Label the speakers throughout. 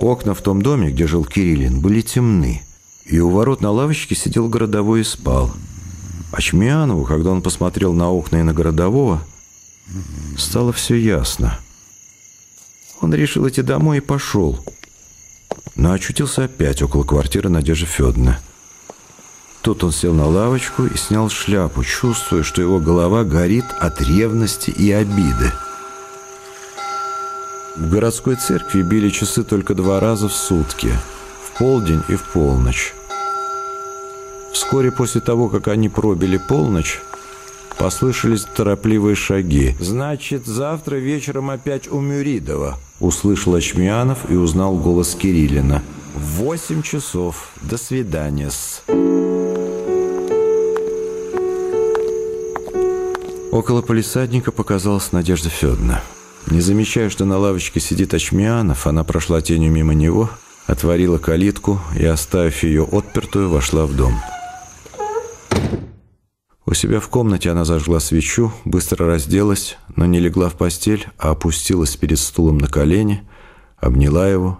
Speaker 1: Окна в том доме, где жил Кириллин, были темны, и у ворот на лавочке сидел городовой и спал. А Чмианову, когда он посмотрел на окна и на городового, стало все ясно. Он решил идти домой и пошел, но очутился опять около квартиры Надежды Федоровны. Тут он сел на лавочку и снял шляпу, чувствуя, что его голова горит от ревности и обиды. В городской церкви били часы только два раза в сутки, в полдень и в полночь. Вскоре после того, как они пробили полночь, послышались торопливые шаги. «Значит, завтра вечером опять у Мюридова», — услышал Ачмианов и узнал голос Кириллина. «В восемь часов. До свидания-с». Около полисадника показалась Надежда Федоровна. Не замечая, что на лавочке сидит Ачмианов, она прошла тенью мимо него, отворила калитку и, оставив ее отпертую, вошла в дом. У себя в комнате она зажгла свечу, быстро разделась, но не легла в постель, а опустилась перед стулом на колени, обняла его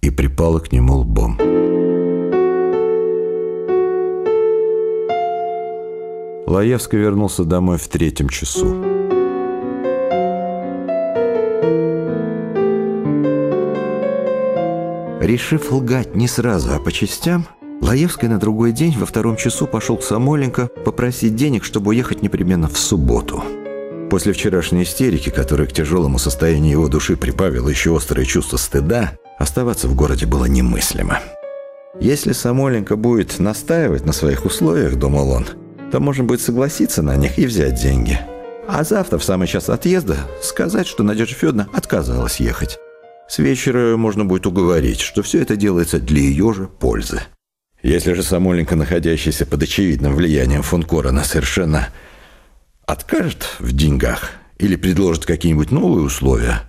Speaker 1: и припала к нему лбом. Лаевский вернулся домой в третьем часу. Решив лгать не сразу, а по частям, Лаевский на другой день во втором часу пошел к Самойленко попросить денег, чтобы уехать непременно в субботу. После вчерашней истерики, которая к тяжелому состоянию его души прибавила еще острое чувство стыда, оставаться в городе было немыслимо. Если Самойленко будет настаивать на своих условиях, думал он, то можно будет согласиться на них и взять деньги. А завтра, в самый час отъезда, сказать, что Надежда Федоровна отказалась ехать. С вечера можно будет уговорить, что все это делается для ее же пользы. Если же Самойленко, находящийся под очевидным влиянием фон Корона, совершенно откажет в деньгах или предложит какие-нибудь новые условия,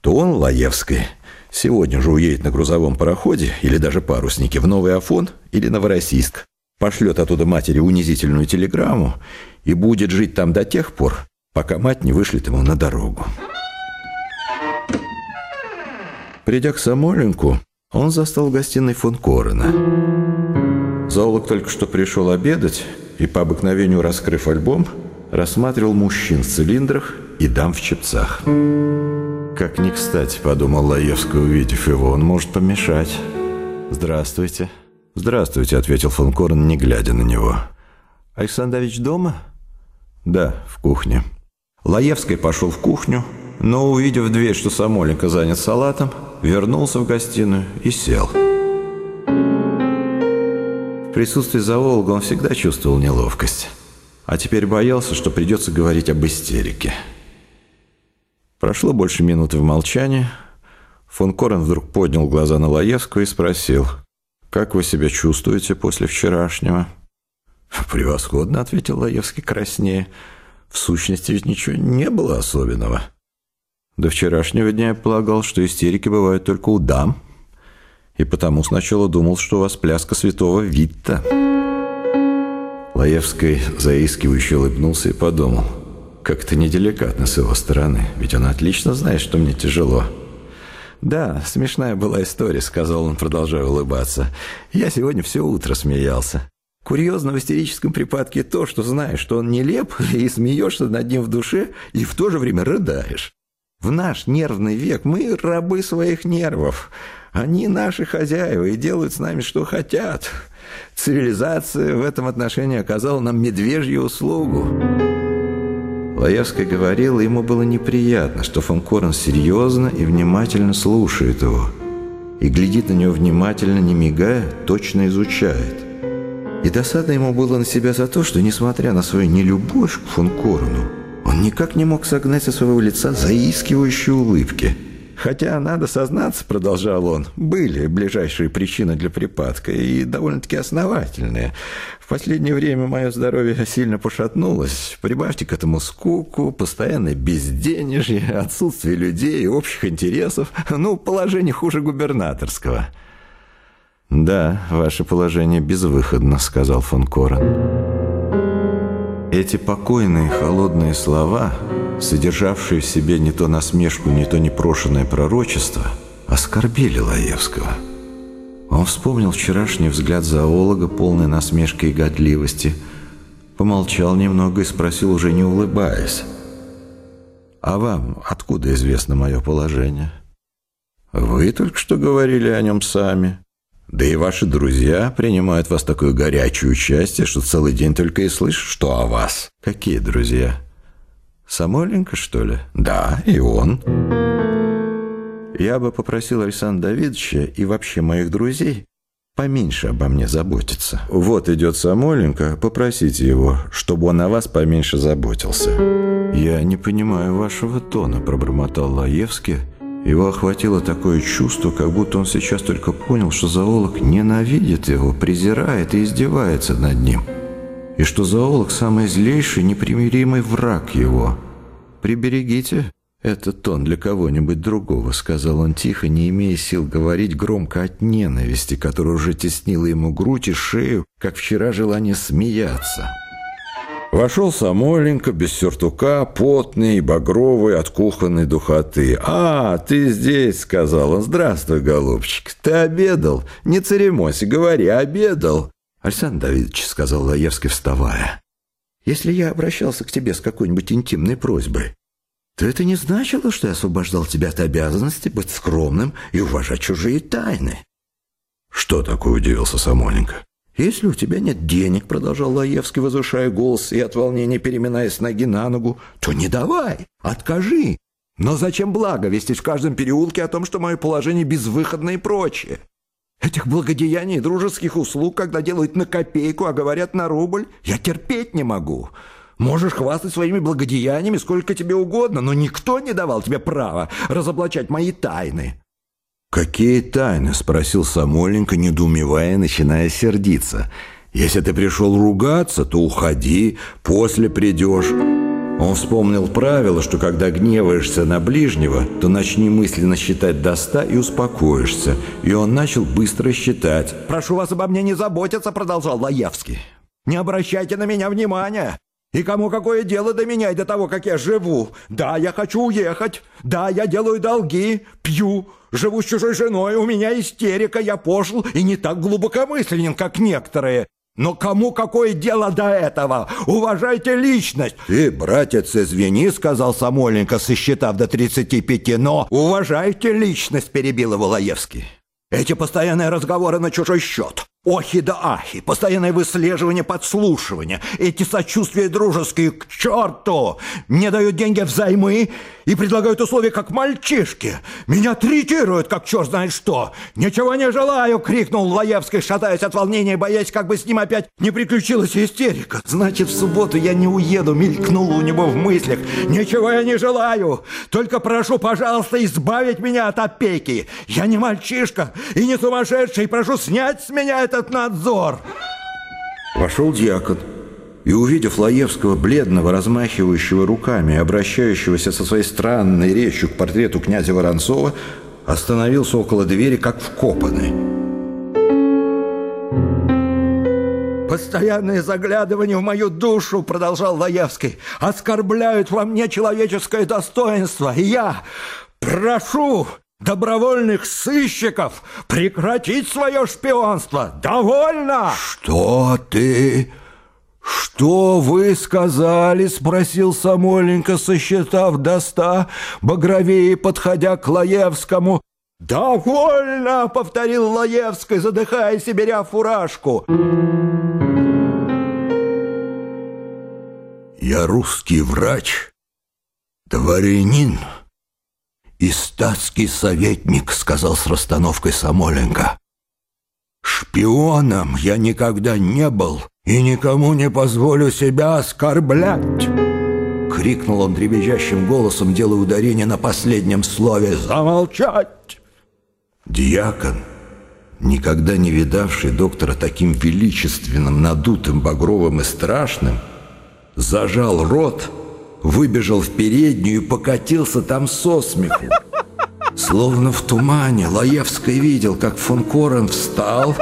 Speaker 1: то он, Лаевский, сегодня же уедет на грузовом пароходе или даже паруснике в Новый Афон или Новороссийск, пошлет оттуда матери унизительную телеграмму и будет жить там до тех пор, пока мать не вышлет ему на дорогу. Придя к Самойленку, он застал в гостиной фон Корена. Зоолог только что пришел обедать и, по обыкновению раскрыв альбом, рассматривал мужчин в цилиндрах и дам в чепцах. «Как не кстати», — подумал Лаевский, увидев его, — «он может помешать». «Здравствуйте». «Здравствуйте», — ответил фон Корн, не глядя на него. «Александрович дома?» «Да, в кухне». Лаевский пошел в кухню, но, увидев дверь, что Самоленко занят салатом, вернулся в гостиную и сел. В присутствии зоолога он всегда чувствовал неловкость, а теперь боялся, что придется говорить об истерике. Прошло больше минуты в молчании. Фон Корен вдруг поднял глаза на Лаевскую и спросил – «Как вы себя чувствуете после вчерашнего?» «Превосходно», — ответил Лаевский краснее. «В сущности ведь ничего не было особенного». «До вчерашнего дня я полагал, что истерики бывают только у дам, и потому сначала думал, что у вас пляска святого Витта». Лаевский заискивающе улыбнулся и подумал, как это неделикатно с его стороны, ведь он отлично знает, что мне тяжело. «Да, смешная была история», — сказал он, продолжая улыбаться. «Я сегодня все утро смеялся. Курьезно в истерическом припадке то, что знаешь, что он нелеп, и смеешься над ним в душе, и в то же время рыдаешь. В наш нервный век мы рабы своих нервов. Они наши хозяева и делают с нами, что хотят. Цивилизация в этом отношении оказала нам медвежью услугу». Лаевский говорил, ему было неприятно, что фон Корн серьезно и внимательно слушает его. И глядит на него внимательно, не мигая, точно изучает. И досадно ему было на себя за то, что, несмотря на свою нелюбовь к фон Корну, он никак не мог согнать со своего лица заискивающие улыбки – Хотя, надо сознаться, продолжал он, были ближайшие причины для припадка, и довольно-таки основательные. В последнее время мое здоровье сильно пошатнулось. Прибавьте к этому скуку, постоянное безденежье, отсутствие людей, общих интересов. Ну, положение хуже губернаторского. «Да, ваше положение безвыходно», — сказал фон Корен. Эти покойные холодные слова, содержавшие в себе не то насмешку, не то непрошенное пророчество, оскорбили Лаевского. Он вспомнил вчерашний взгляд зоолога, полный насмешки и годливости, помолчал немного и спросил, уже не улыбаясь. «А вам откуда известно мое положение?» «Вы только что говорили о нем сами. Да и ваши друзья принимают вас такое горячее участие, что целый день только и слышишь, что о вас». «Какие друзья?» «Самойленко, что ли?» «Да, и он». Я бы попросил Александра Давидовича и вообще моих друзей поменьше обо мне заботиться. Вот идет Самойленко, попросите его, чтобы он о вас поменьше заботился. Я не понимаю вашего тона, пробормотал Лаевский. Его охватило такое чувство, как будто он сейчас только понял, что зоолог ненавидит его, презирает и издевается над ним. И что зоолог самый злейший, непримиримый враг его. Приберегите «Это тон для кого-нибудь другого», — сказал он тихо, не имея сил говорить громко от ненависти, которая уже теснила ему грудь и шею, как вчера желание смеяться. Вошел Самойленко без сюртука, потный, багровый, от кухонной духоты. «А, ты здесь», — сказал он. «Здравствуй, голубчик. Ты обедал? Не церемонься, говори, обедал». «Александр Давидович», — сказал Лаевский, вставая, «если я обращался к тебе с какой-нибудь интимной просьбой, то это не значило, что я освобождал тебя от обязанности быть скромным и уважать чужие тайны. Что такое удивился Самойленко? Если у тебя нет денег, продолжал Лаевский, возвышая голос и от волнения переминаясь ноги на ногу, то не давай, откажи. Но зачем благо вестись в каждом переулке о том, что мое положение безвыходное и прочее? Этих благодеяний и дружеских услуг, когда делают на копейку, а говорят на рубль, я терпеть не могу. Можешь хвастать своими благодеяниями сколько тебе угодно, но никто не давал тебе права разоблачать мои тайны». «Какие тайны?» — спросил Самойленко, недоумевая, начиная сердиться. «Если ты пришел ругаться, то уходи, после придешь». Он вспомнил правило, что когда гневаешься на ближнего, то начни мысленно считать до ста и успокоишься. И он начал быстро считать. «Прошу вас обо мне не заботиться», — продолжал Лаевский. «Не обращайте на меня внимания. И кому какое дело до меня и до того, как я живу? Да, я хочу уехать. Да, я делаю долги, пью, живу с чужой женой, у меня истерика, я пошел и не так глубокомысленен, как некоторые. Но кому какое дело до этого? Уважайте личность. Ты, братец, извини, сказал Самойленко, сосчитав до тридцати пяти, но уважайте личность, перебил его Лаевский. Эти постоянные разговоры на чужой счет. Охи да ахи, постоянное выслеживание, подслушивание, эти сочувствия дружеские к черту! Мне дают деньги взаймы и предлагают условия, как мальчишки. Меня третируют, как черт знает что. Ничего не желаю, крикнул Лаевский, шатаясь от волнения, боясь, как бы с ним опять не приключилась истерика. Значит, в субботу я не уеду, мелькнуло у него в мыслях. Ничего я не желаю, только прошу, пожалуйста, избавить меня от опеки. Я не мальчишка и не сумасшедший, прошу снять с меня этот надзор!» Вошел дьякон и, увидев Лаевского, бледного, размахивающего руками, обращающегося со своей странной речью к портрету князя Воронцова, остановился около двери, как вкопанный. «Постоянное заглядывание в мою душу, — продолжал Лаевский, — оскорбляют во мне человеческое достоинство, и я прошу добровольных сыщиков прекратить свое шпионство. Довольно! Что ты? Что вы сказали? Спросил Самойленко, сосчитав до ста, багровее подходя к Лаевскому. «Довольно!» — повторил Лаевский, задыхаясь и беря фуражку. «Я русский врач, дворянин» и статский советник», — сказал с расстановкой Самоленко. «Шпионом я никогда не был и никому не позволю себя оскорблять!» Крикнул он дребезжащим голосом, делая ударение на последнем слове «Замолчать!» Диакон, никогда не видавший доктора таким величественным, надутым, багровым и страшным, зажал рот выбежал в переднюю и покатился там со смеху. Словно в тумане Лаевский видел, как фон Корен встал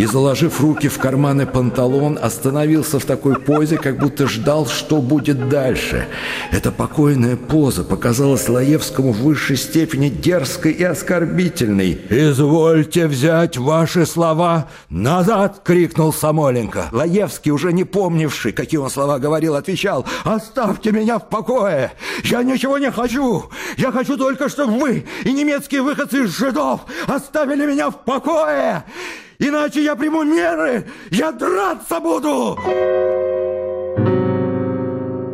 Speaker 1: и, заложив руки в карманы панталон, остановился в такой позе, как будто ждал, что будет дальше. Эта покойная поза показалась Лаевскому в высшей степени дерзкой и оскорбительной. «Извольте взять ваши слова назад!» — крикнул Самоленко. Лаевский, уже не помнивший, какие он слова говорил, отвечал «Оставьте меня в покое! Я ничего не хочу! Я хочу только, чтобы вы и немецкие выходцы из жидов оставили меня в покое! Иначе я приму меры! Я драться буду!»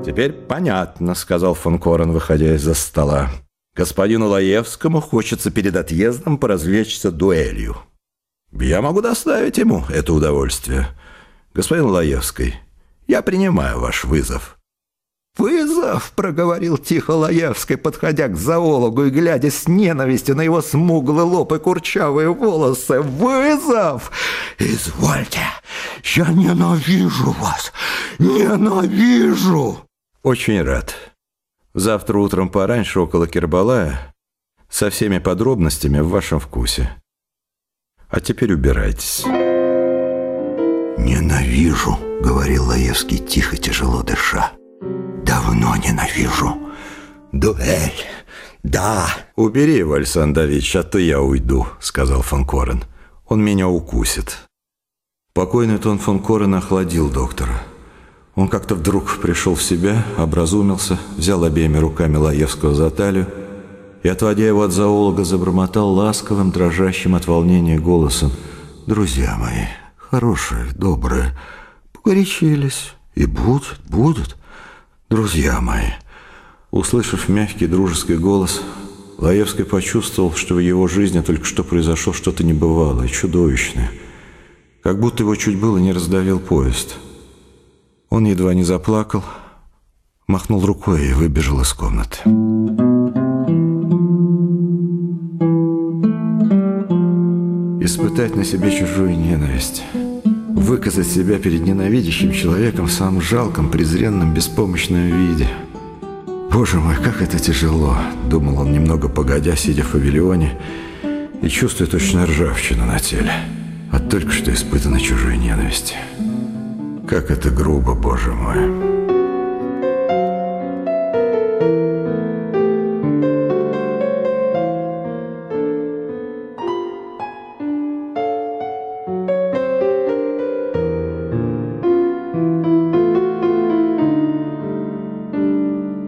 Speaker 1: «Теперь понятно», — сказал фон Корен, выходя из-за стола. «Господину Лаевскому хочется перед отъездом поразвлечься дуэлью. Я могу доставить ему это удовольствие. Господин Лаевский, я принимаю ваш вызов». «Вызов!» — проговорил тихо Лаевский, подходя к зоологу и глядя с ненавистью на его смуглый лоб и курчавые волосы. «Вызов! Извольте! Я ненавижу вас! Ненавижу!» «Очень рад. Завтра утром пораньше около Кербалая со всеми подробностями в вашем вкусе. А теперь убирайтесь». «Ненавижу», — говорил Лаевский тихо, тяжело дыша давно ненавижу. Дуэль. Да. Убери его, Александр Давидович, а то я уйду, сказал фон Корен. Он меня укусит. Покойный тон фон Корен охладил доктора. Он как-то вдруг пришел в себя, образумился, взял обеими руками Лаевского за талию и, отводя его от зоолога, забормотал ласковым, дрожащим от волнения голосом. «Друзья мои, хорошие, добрые, погорячились, и будут, будут. «Друзья мои!» Услышав мягкий дружеский голос, Лаевский почувствовал, что в его жизни только что произошло что-то небывалое, чудовищное. Как будто его чуть было не раздавил поезд. Он едва не заплакал, махнул рукой и выбежал из комнаты. Испытать на себе чужую ненависть – выказать себя перед ненавидящим человеком в самом жалком, презренном, беспомощном виде. «Боже мой, как это тяжело!» – думал он немного погодя, сидя в павильоне, и чувствуя точно ржавчину на теле от только что испытанной чужой ненависти. «Как это грубо, Боже мой!»